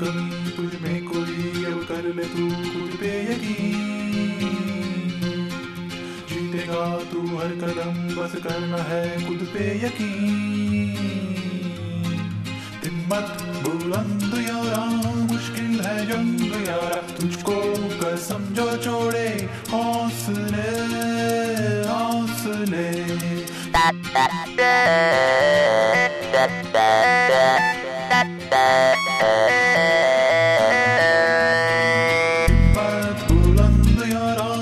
कभी तुझ में कोई अब कर ले तू खुद पे यकीन जीतेगा तू हर कदम बस करना है खुद पे यकीन हिम्मत बुलंद यारा मुश्किल है जंग यारा तुझको कर समझो छोड़े हौसले हौसले But on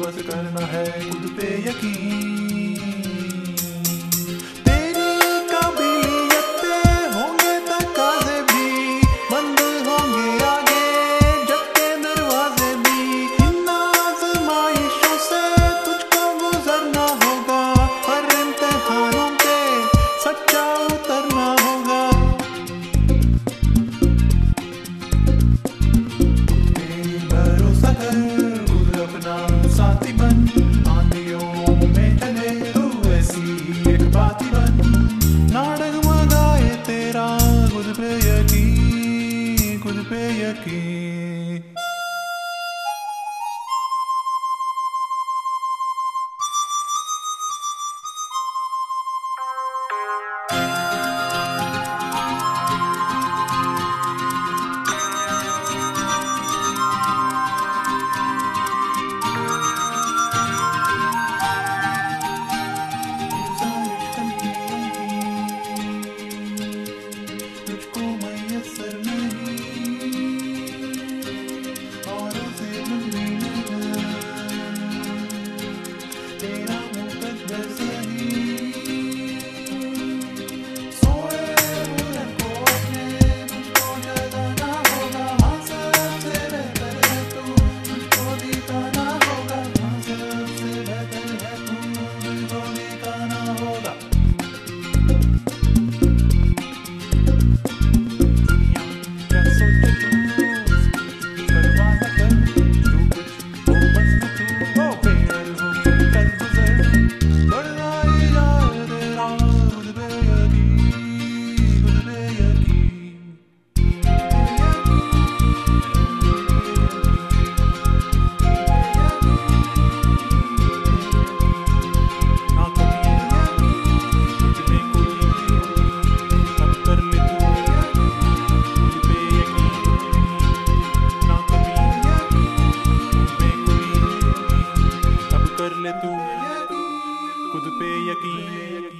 बस करना है। खुद पे यकीन। पातिबन नाटक मगाए तेरा खुद पे यकीन खुद पे यकीन You. Letu quando pei.